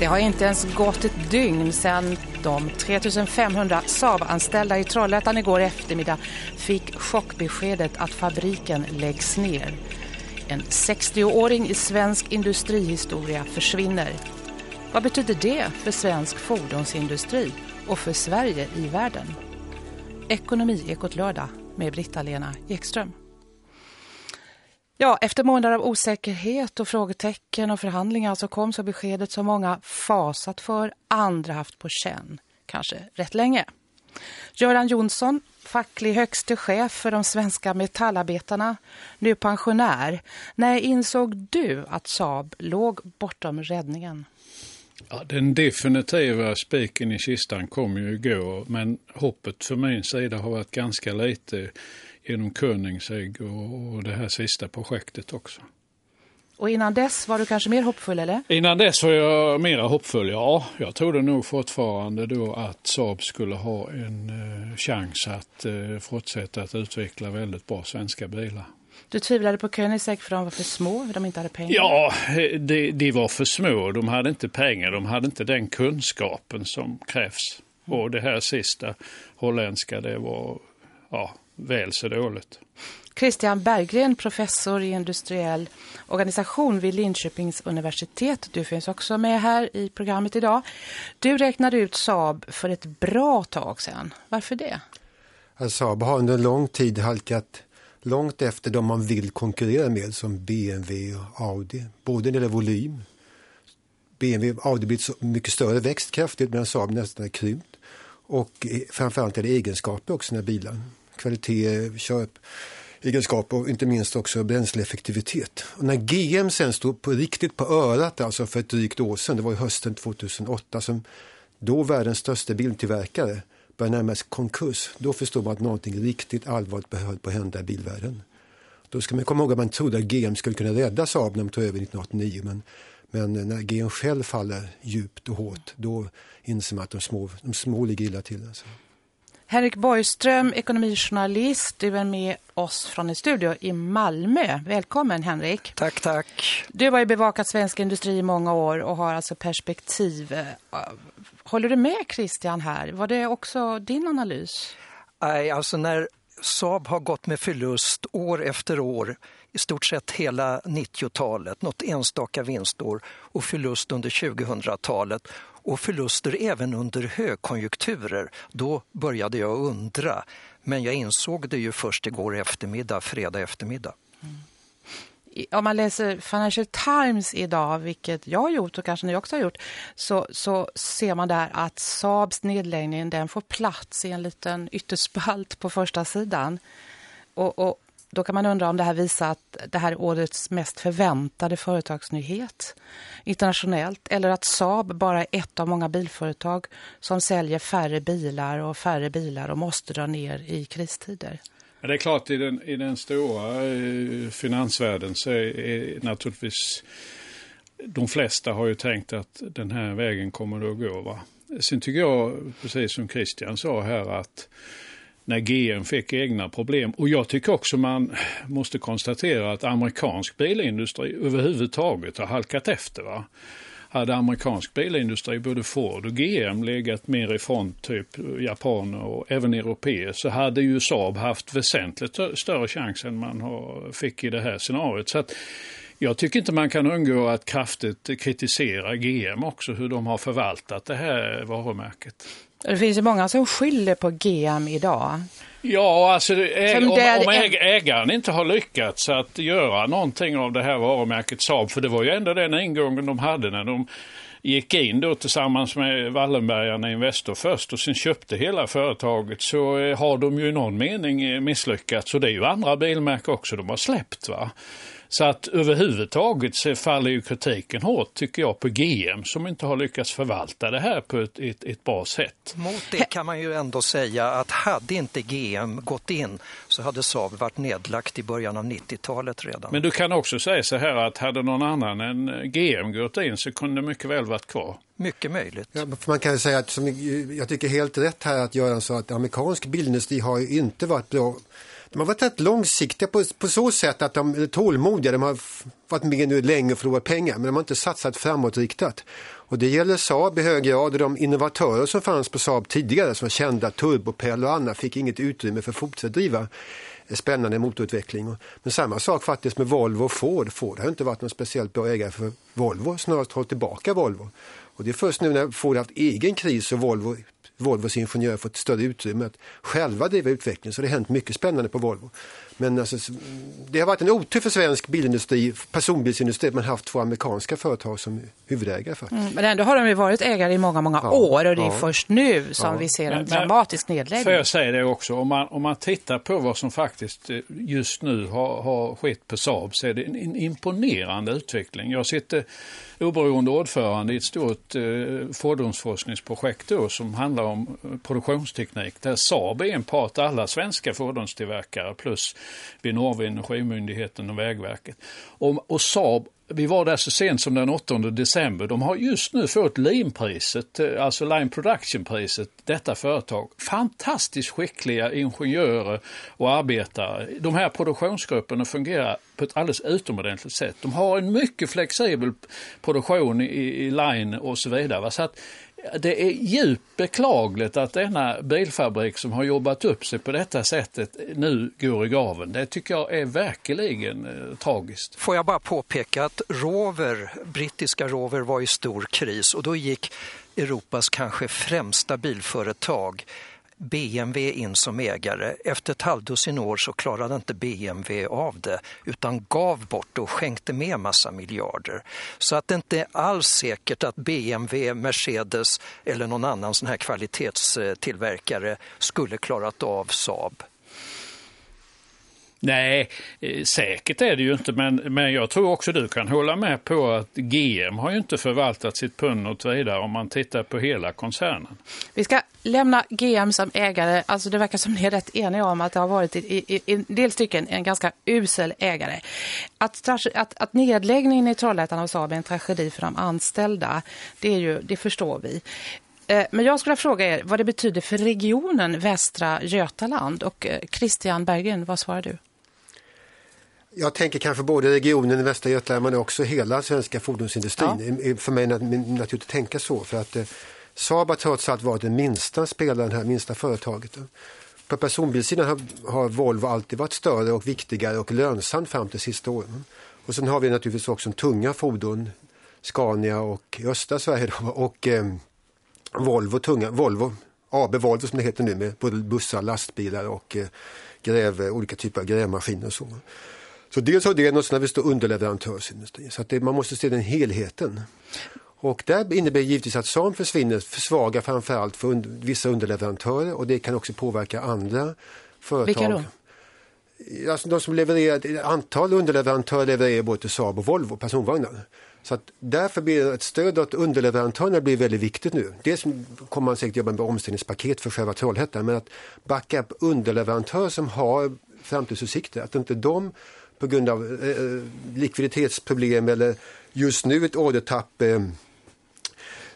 Det har inte ens gått ett dygn sedan de 3500 Saab-anställda i Trollhättan igår eftermiddag fick chockbeskedet att fabriken läggs ner. En 60-åring i svensk industrihistoria försvinner. Vad betyder det för svensk fordonsindustri och för Sverige i världen? Ekonomi Ekot lördag med Britta-Lena Ekström. Ja, efter månader av osäkerhet och frågetecken och förhandlingar så kom så beskedet som många fasat för, andra haft på känn, kanske rätt länge. Göran Jonsson, facklig högste chef för de svenska metallarbetarna, nu pensionär. När insåg du att Saab låg bortom räddningen? Ja, den definitiva spiken i kistan kom ju igår, men hoppet för min sida har varit ganska lite genom Königsegg och, och det här sista projektet också. Och innan dess var du kanske mer hoppfull eller? Innan dess var jag mer hoppfull, ja. Jag trodde nog fortfarande då att Saab skulle ha en eh, chans att eh, fortsätta att utveckla väldigt bra svenska bilar. Du tvivlade på Koenigsegg för de var för små, för de inte hade pengar? Ja, de, de var för små. De hade inte pengar, de hade inte den kunskapen som krävs. Mm. Och det här sista holländska, det var ja, väl så dåligt. Christian Berggren, professor i industriell organisation vid Linköpings universitet. Du finns också med här i programmet idag. Du räknade ut Saab för ett bra tag sedan. Varför det? Saab har under lång tid halkat långt efter de man vill konkurrera med som BMW och Audi. Både när det gäller volym. BMW och Audi blivit så mycket större, växt kraftigt medan Saab nästan är krympt. Och framförallt är det egenskaper också när bilar. Kvalitet, köp, egenskap och inte minst också bränsleeffektivitet. Och när GM sen stod på riktigt på örat alltså för ett drygt år sedan, det var ju hösten 2008 som då världens största biltillverkare började närma sig konkurs, då förstod man att någonting riktigt allvarligt behövde på att hända i bilvärlden. Då ska man komma ihåg att man trodde att GM skulle kunna rädda Saab när de tog över 1989, men, men när GM själv faller djupt och hårt, då inser man att de små, de små ligger illa till. Alltså. Henrik Borgström, ekonomijournalist. Du är med oss från en studio i Malmö. Välkommen Henrik. Tack, tack. Du har ju bevakat svensk industri i många år och har alltså perspektiv. Håller du med Christian här? Var det också din analys? Nej, alltså när Saab har gått med förlust år efter år i stort sett hela 90-talet, något enstaka vinstår och förlust under 2000-talet och förluster även under högkonjunkturer. Då började jag undra, men jag insåg det ju först igår eftermiddag, fredag eftermiddag. Mm. Om man läser Financial Times idag, vilket jag har gjort och kanske ni också har gjort, så, så ser man där att Saabs nedläggning den får plats i en liten ytterspalt på första sidan. Och, och då kan man undra om det här visar att det här är årets mest förväntade företagsnyhet internationellt. Eller att Saab bara är ett av många bilföretag som säljer färre bilar och färre bilar och måste dra ner i kristider. Men det är klart, i den, i den stora eh, finansvärlden så är, är naturligtvis de flesta har ju tänkt att den här vägen kommer att gå. Va? Sen tycker jag, precis som Christian sa här, att när GM fick egna problem. Och jag tycker också man måste konstatera att amerikansk bilindustri överhuvudtaget har halkat efter. Va? Hade amerikansk bilindustri, både Ford och GM, legat mer ifrån typ japaner och även europeer så hade ju Saab haft väsentligt större chans än man har, fick i det här scenariot. Så att, jag tycker inte man kan undgå att kraftigt kritisera GM också, hur de har förvaltat det här varumärket. Det finns ju många som skyller på GM idag. Ja, alltså äg, om, om äg, ägaren inte har lyckats att göra någonting av det här varumärket Saab, för det var ju ändå den ingången de hade när de gick in då tillsammans med Wallenbergarna Investor först och sen köpte hela företaget så eh, har de ju i någon mening misslyckats och det är ju andra bilmärken också de har släppt va. Så att överhuvudtaget så faller ju kritiken hårt tycker jag på GM som inte har lyckats förvalta det här på ett, ett, ett, bra sätt. Mot det kan man ju ändå säga att hade inte GM gått in så hade Saab varit nedlagt i början av 90-talet redan. Men du kan också säga så här att hade någon annan än GM gått in så kunde det mycket väl varit kvar. Mycket möjligt. Ja, man kan säga att som, jag tycker helt rätt här att göra så att amerikansk bilindustri har ju inte varit bra de har varit rätt långsiktiga på, på så sätt att de är tålmodiga. De har varit med nu länge och förlorat pengar men de har inte satsat framåtriktat. Och det gäller Saab i hög grad och de innovatörer som fanns på Saab tidigare som var kända, Turbopell och andra, fick inget utrymme för att fortsätta driva spännande motorutveckling. Men samma sak faktiskt med Volvo och Ford. Ford har inte varit någon speciellt bra ägare för Volvo, snarast hållit tillbaka Volvo. Och det är först nu när Ford haft egen kris och Volvo Volvos ingenjörer fått större utrymme att själva driva utvecklingen. Så det har hänt mycket spännande på Volvo. Men alltså, det har varit en otur för svensk bilindustri, personbilsindustri, att man haft två amerikanska företag som huvudägare. Mm, men ändå har de ju varit ägare i många, många ja, år och det är ja. först nu som ja. vi ser en men, dramatisk nedläggning. Får jag säga det också, om man, om man tittar på vad som faktiskt eh, just nu har, har skett på Saab så är det en, en imponerande utveckling. Jag sitter oberoende ordförande i ett stort eh, fordonsforskningsprojekt då, som handlar om om produktionsteknik där Saab är en part, alla svenska fordonstillverkare plus Vinnova, Energimyndigheten och Vägverket. Och, och Saab vi var där så sent som den 8 december. De har just nu fått LEAN-priset, eh, alltså Line Production-priset, detta företag. Fantastiskt skickliga ingenjörer och arbetare. De här produktionsgrupperna fungerar på ett alldeles utomordentligt sätt. De har en mycket flexibel produktion i, i Line och så vidare. Så att det är djupt beklagligt att denna bilfabrik som har jobbat upp sig på detta sättet nu går i graven. Det tycker jag är verkligen eh, tragiskt. Får jag bara påpeka att Rover, brittiska Rover var i stor kris och då gick Europas kanske främsta bilföretag BMW in som ägare. Efter ett halvdussin år så klarade inte BMW av det utan gav bort och skänkte med massa miljarder. Så att det inte är alls säkert att BMW, Mercedes eller någon annan sån här kvalitetstillverkare skulle klarat av Saab. Nej, eh, säkert är det ju inte, men, men jag tror också du kan hålla med på att GM har ju inte förvaltat sitt pund något vidare om man tittar på hela koncernen. Vi ska lämna GM som ägare, alltså det verkar som ni är rätt eniga om att det har varit i, i, i en del stycken en ganska usel ägare. Att, att, att nedläggningen i Trollhättan av Saab är en tragedi för de anställda, det, är ju, det förstår vi. Eh, men jag skulle fråga er vad det betyder för regionen Västra Götaland. Och eh, Christian Berggren, vad svarar du? Jag tänker kanske både regionen i Västra Götaland men också hela svenska fordonsindustrin. Ja. För mig naturligt att tänka så. För att eh, Saab har trots allt varit den minsta spelaren här, minsta företaget. På personbilssidan har, har Volvo alltid varit större och viktigare och lönsam fram till sista åren. Och sen har vi naturligtvis också en tunga fordon, Scania och östra Sverige då, och eh, Volvo, tunga, Volvo, AB Volvo som det heter nu med både bussar, lastbilar och eh, gräv, olika typer av grävmaskiner och så. Så dels har det och sen har vi står underleverantörsindustri. Så att det, man måste se den helheten. Och det innebär givetvis att SAM försvinner, försvagar framförallt för und vissa underleverantörer och det kan också påverka andra företag. Vilka då? Alltså de som levererar, antal underleverantörer levererar både till Saab och Volvo personvagnar. Så att därför blir ett stöd åt underleverantörerna blir väldigt viktigt nu. Dels kommer man säkert jobba med omställningspaket för själva Trollhättan men att backa upp underleverantörer som har framtidsutsikter, att inte de på grund av eh, eh, likviditetsproblem eller just nu ett ordertapp eh,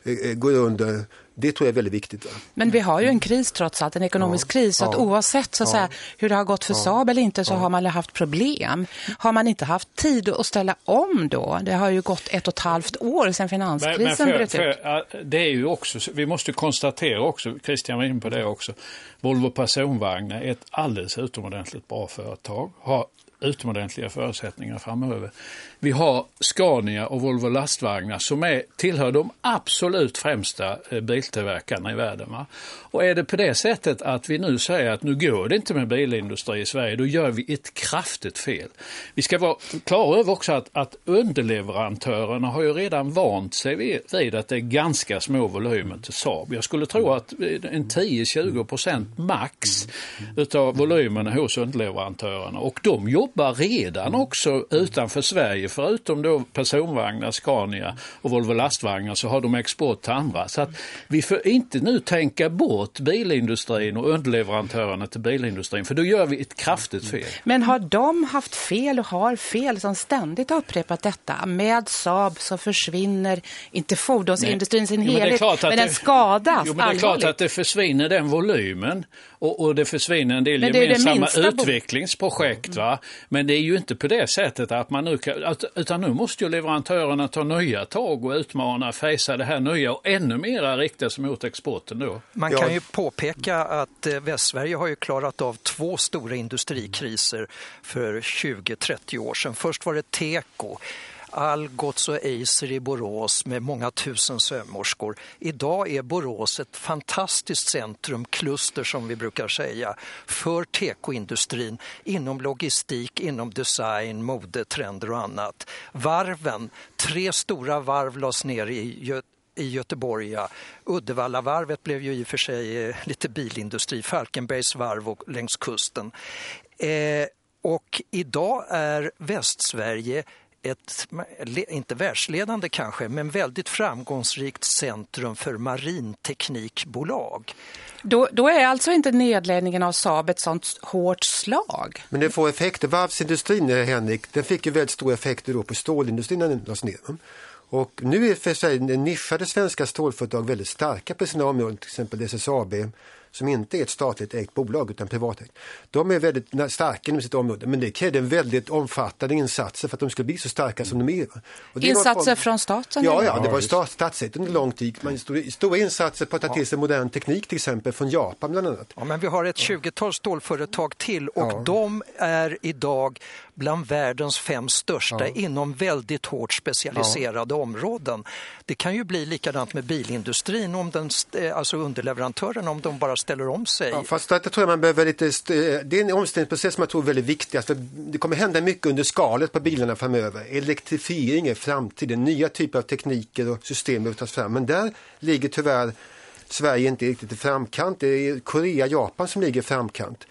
eh, går under. Det tror jag är väldigt viktigt. Men vi har ju en kris trots allt, en ekonomisk ja, kris. Så att ja, oavsett så ja, säga, hur det har gått för ja, Saab eller inte så har man haft problem. Har man inte haft tid att ställa om då? Det har ju gått ett och ett halvt år sedan finanskrisen bröt ut. Det är ju också, vi måste konstatera också, Christian var inne på det också, Volvo personvagnar är ett alldeles utomordentligt bra företag. Har utomordentliga förutsättningar framöver. Vi har Scania och Volvo lastvagnar som är, tillhör de absolut främsta eh, biltillverkarna i världen. Va? Och är det på det sättet att vi nu säger att nu går det inte med bilindustri i Sverige, då gör vi ett kraftigt fel. Vi ska vara klara över också att, att underleverantörerna har ju redan vant sig vid, vid att det är ganska små volymer till Saab. Jag skulle tro att eh, en 10-20 procent max utav volymerna hos underleverantörerna och de jobbar redan också utanför Sverige, förutom då personvagnar, Scania och Volvo lastvagnar så har de export till andra. Så att vi får inte nu tänka bort bilindustrin och underleverantörerna till bilindustrin, för då gör vi ett kraftigt fel. Men har de haft fel och har fel som ständigt har upprepat detta? Med Saab så försvinner inte fordonsindustrin sin helhet, men, men den skadas jo, men Det är klart att det försvinner den volymen och, och det försvinner en del men gemensamma utvecklingsprojekt. Va? Men det är ju inte på det sättet att man nu kan, utan nu måste ju leverantörerna ta nya tag och utmana, fejsa det här nya och ännu mera rikta sig mot exporten då. Man kan ju påpeka att eh, Västsverige har ju klarat av två stora industrikriser för 20-30 år sedan. Först var det teko Algots och Eiser i Borås med många tusen sömmerskor. Idag är Borås ett fantastiskt centrum, kluster som vi brukar säga, för tekoindustrin inom logistik, inom design, mode, trender och annat. Varven, tre stora varv lades ner i Göteborg i Göteborg. Ja. Uddevallavarvet blev ju i och för sig eh, lite bilindustri, Falkenbergs varv och längs kusten. Eh, och idag är Västsverige ett, inte världsledande kanske, men väldigt framgångsrikt centrum för marinteknikbolag. Då, då är alltså inte nedläggningen av Saab ett sånt hårt slag? Men det får effekter. Varvsindustrin, eh, Henrik, den fick ju väldigt stora effekter då på stålindustrin när den lades ner. Och nu är för sig nischade svenska stålföretag väldigt starka på sina områden, till exempel SSAB som inte är ett statligt ägt bolag utan privatägt. De är väldigt starka inom sitt område men det krävde väldigt omfattande insatser för att de skulle bli så starka som de är. insatser var, från staten? Ja, ja, det var stat, statsägt under lång tid. Man stod, stora insatser på att ta till sig modern teknik till exempel från Japan bland annat. Ja, men vi har ett 20-tal stålföretag till och ja. de är idag bland världens fem största ja. inom väldigt hårt specialiserade ja. områden. Det kan ju bli likadant med bilindustrin, om den, eh, alltså underleverantörerna, om de bara ställer om sig. Ja, fast det tror jag man behöver lite, eh, det är en omställningsprocess som jag tror är väldigt viktig. För det kommer hända mycket under skalet på bilarna framöver. Elektrifiering är framtiden, nya typer av tekniker och system behöver tas fram. Men där ligger tyvärr Sverige inte riktigt i framkant. Det är Korea, Japan som ligger i framkant.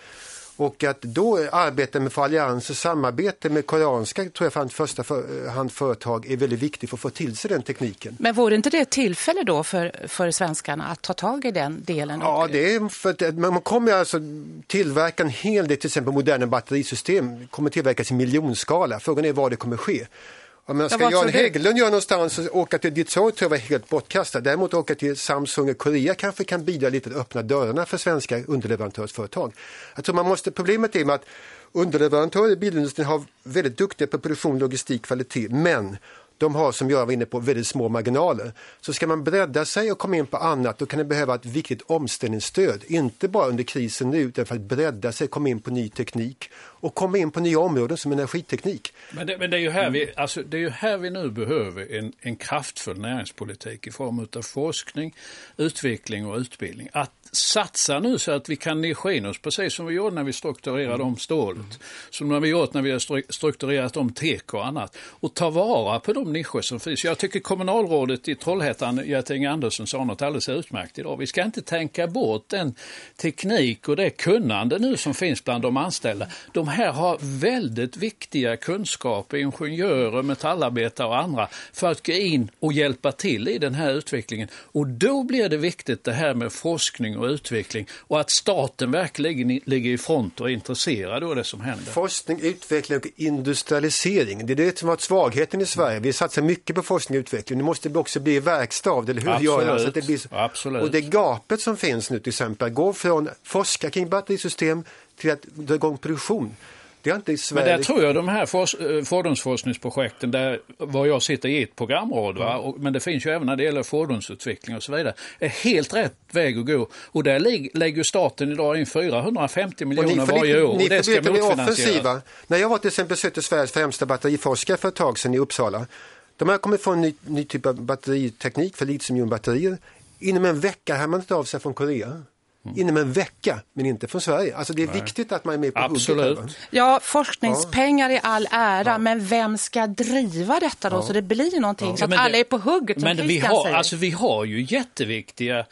Och att då arbeta med för allians och samarbete med koreanska tror jag för första för, hand företag är väldigt viktigt för att få till sig den tekniken. Men vore inte det ett tillfälle då för, för svenskarna att ta tag i den delen? Ja, det är för att man kommer alltså tillverka en hel del till exempel moderna batterisystem kommer tillverkas i miljonskala. Frågan är var det kommer ske. Om man ska Jan Hägglund göra någonstans och åka till Detroit tror jag var helt bortkastat. Däremot åka till Samsung och Korea kanske kan bidra lite att öppna dörrarna för svenska underleverantörsföretag. Jag tror man måste, problemet är med att underleverantörer i bilindustrin har väldigt duktiga på produktion, logistik, kvalitet. Men de har som jag var inne på väldigt små marginaler. Så ska man bredda sig och komma in på annat då kan det behöva ett viktigt omställningsstöd. Inte bara under krisen nu utan för att bredda sig, komma in på ny teknik och komma in på nya områden som energiteknik. Men det, men det är, ju här vi, alltså, det är ju här vi nu behöver en, en kraftfull näringspolitik i form av forskning, utveckling och utbildning. Att satsa nu så att vi kan nischa in oss precis som vi gjorde när vi strukturerade om stålet. Som när vi gjort när vi har strukturerat om teko och annat. Och ta vara på de nischer som finns. Jag tycker kommunalrådet i Trollhättan, Göting Andersson, sa något alldeles utmärkt idag. Vi ska inte tänka bort den teknik och det kunnande nu som finns bland de anställda. De här har väldigt viktiga kunskaper, ingenjörer, metallarbetare och andra, för att gå in och hjälpa till i den här utvecklingen. Och då blir det viktigt det här med forskning och utveckling och att staten verkligen ligger i front och är intresserad av det som händer. Forskning, utveckling och industrialisering, det är det som har varit svagheten i Sverige. Vi satsar mycket på forskning och utveckling. Det måste också bli verkstad av det, eller hur? Absolut. Gör det? det blir så... Absolut. Och det gapet som finns nu till exempel går från forska kring batterisystem till att dra igång produktion. Det är inte i Sverige. Men där tror jag de här for, eh, fordonsforskningsprojekten, där var jag sitter i ett programråd, va? Och, men det finns ju även när det gäller fordonsutveckling och så vidare, är helt rätt väg att gå. Och där lägger staten idag in 450 miljoner varje år. Ni, och det ska offensiva. När jag var till exempel besökte Sveriges främsta batteriforskare för ett tag sedan i Uppsala. De har kommit få en ny, ny typ av batteriteknik för litiumjonbatterier. Inom en vecka har man tagit av sig från Korea. Mm. inom en vecka, men inte från Sverige. Alltså det är Nej. viktigt att man är med på Absolut. hugget. Ja, forskningspengar ja. i all ära, ja. men vem ska driva detta då ja. så det blir någonting så att alla är på hugget Men vi har, alltså, vi har ju jätteviktiga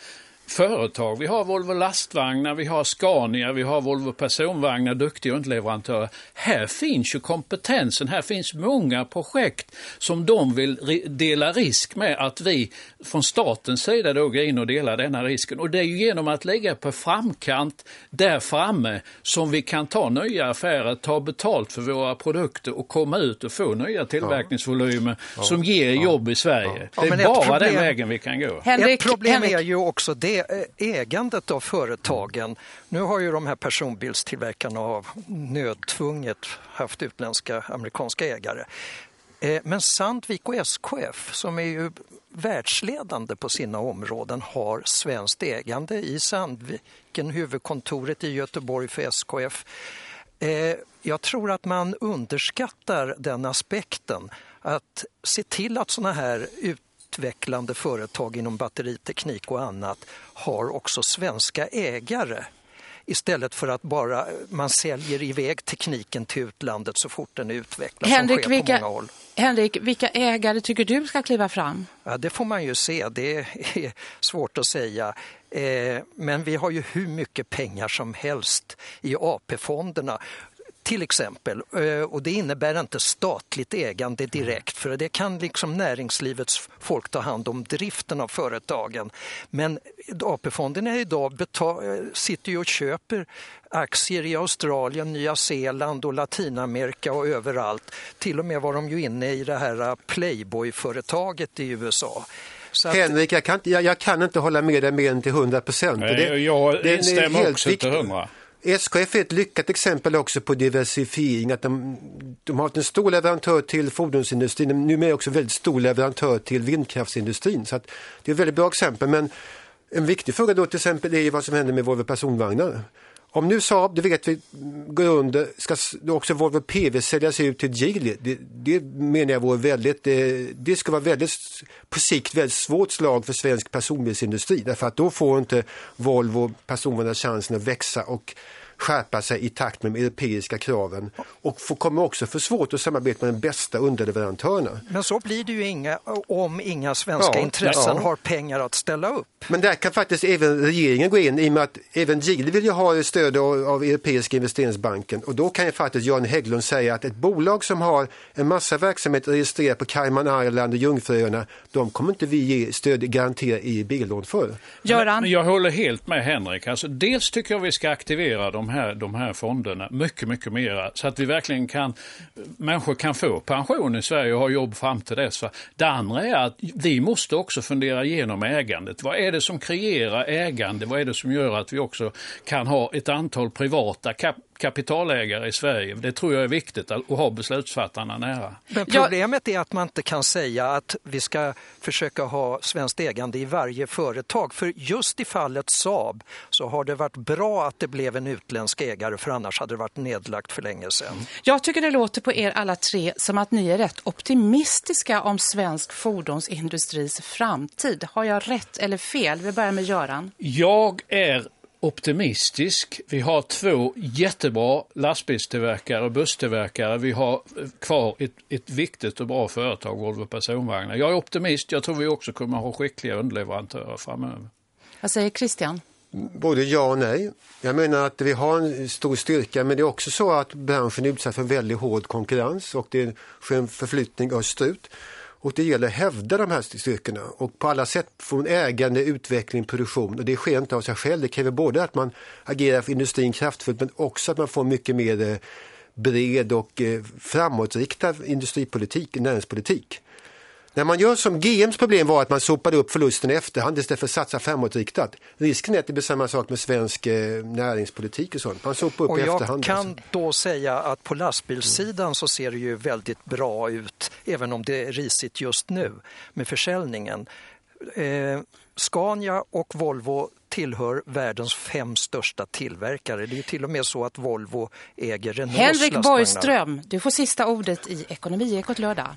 företag. Vi har Volvo lastvagnar, vi har Scania, vi har Volvo personvagnar, duktiga underleverantörer. Här finns ju kompetensen, här finns många projekt som de vill dela risk med att vi från statens sida då går in och delar denna risken. Och det är ju genom att lägga på framkant där framme som vi kan ta nya affärer, ta betalt för våra produkter och komma ut och få nya tillverkningsvolymer ja. som ger jobb i Sverige. Ja. Det är bara problem, den vägen vi kan gå. Henrik, ett problem Henrik. är ju också det Eh, ägandet av företagen. Nu har ju de här personbilstillverkarna av nödtvunget haft utländska amerikanska ägare. Eh, men Sandvik och SKF som är ju världsledande på sina områden har svenskt ägande i Sandviken, huvudkontoret i Göteborg för SKF. Eh, jag tror att man underskattar den aspekten att se till att sådana här utvecklande företag inom batteriteknik och annat har också svenska ägare istället för att bara man säljer iväg tekniken till utlandet så fort den är utvecklad Henrik, vilka. Henrik, vilka ägare tycker du ska kliva fram? Ja, det får man ju se, det är svårt att säga. Eh, men vi har ju hur mycket pengar som helst i AP-fonderna till exempel. Eh, och det innebär inte statligt ägande direkt för det kan liksom näringslivets folk ta hand om driften av företagen. Men AP-fonderna idag betal, eh, sitter ju och köper aktier i Australien, Nya Zeeland och Latinamerika och överallt. Till och med var de ju inne i det här Playboy-företaget i USA. Att... Henrik, jag kan, jag, jag kan, inte hålla med dig mer än till 100 procent. Jag instämmer också till 100. SKF är ett lyckat exempel också på diversifiering. Att de, de har varit en stor leverantör till fordonsindustrin, numera också väldigt stor leverantör till vindkraftsindustrin. Så det är ett väldigt bra exempel. Men en viktig fråga då till exempel är vad som händer med Volvo personvagnar. Om nu Saab, det vet vi, går under, ska också Volvo PV säljas ut till Geely? Det, det menar jag vore väldigt, det, det ska vara väldigt, på sikt väldigt svårt slag för svensk personbilsindustri därför att då får inte Volvo personbilarna chansen att växa och skärpa sig i takt med de europeiska kraven och får, kommer också få svårt att samarbeta med de bästa underleverantörerna. Men så blir det ju inga, om inga svenska ja, intressen ja. har pengar att ställa upp. Men där kan faktiskt även regeringen gå in i och med att även Geely vill ju ha stöd av, av Europeiska investeringsbanken och då kan ju faktiskt Jan Hägglund säga att ett bolag som har en massa verksamhet registrerad på Cayman Island och Jungfruöarna, de kommer inte vi ge stöd garantera i billån för. Göran? Men jag håller helt med Henrik. Alltså, dels tycker jag vi ska aktivera de här, de här fonderna mycket, mycket mera så att vi verkligen kan, människor kan få pension i Sverige och ha jobb fram till dess. Det andra är att vi måste också fundera igenom ägandet. Vad är det som kreerar ägande? Vad är det som gör att vi också kan ha ett antal privata kap kapitalägare i Sverige. Det tror jag är viktigt att ha beslutsfattarna nära. Men problemet är att man inte kan säga att vi ska försöka ha svenskt ägande i varje företag. För just i fallet Saab så har det varit bra att det blev en utländsk ägare för annars hade det varit nedlagt för länge sedan. Jag tycker det låter på er alla tre som att ni är rätt optimistiska om svensk fordonsindustris framtid. Har jag rätt eller fel? Vi börjar med Göran. Jag är optimistisk. Vi har två jättebra lastbilstillverkare och busstillverkare. Vi har kvar ett, ett viktigt och bra företag, Volvo Personvagnar. Jag är optimist. Jag tror vi också kommer att ha skickliga underleverantörer framöver. Vad säger Christian? Både ja och nej. Jag menar att vi har en stor styrka men det är också så att branschen är utsatt för väldigt hård konkurrens och det sker en förflyttning österut. Och det gäller att hävda de här styrkorna och på alla sätt få en ägande, utveckling, produktion. Och det sker inte av sig själv. Det kräver både att man agerar för industrin kraftfullt men också att man får mycket mer eh, bred och eh, framåtriktad industripolitik, näringspolitik. När man gör som GMs problem var att man sopade upp förlusten i efterhand istället för att satsa framåtriktat. Risken är att det blir samma sak med svensk eh, näringspolitik och sånt. Man sopar upp och i efterhand. Jag kan alltså. då säga att på lastbilssidan så ser det ju väldigt bra ut, även om det är risigt just nu med försäljningen. Eh, Scania och Volvo tillhör världens fem största tillverkare. Det är till och med så att Volvo äger Renaults Henrik Borgström, du får sista ordet i Ekonomiekot lördag.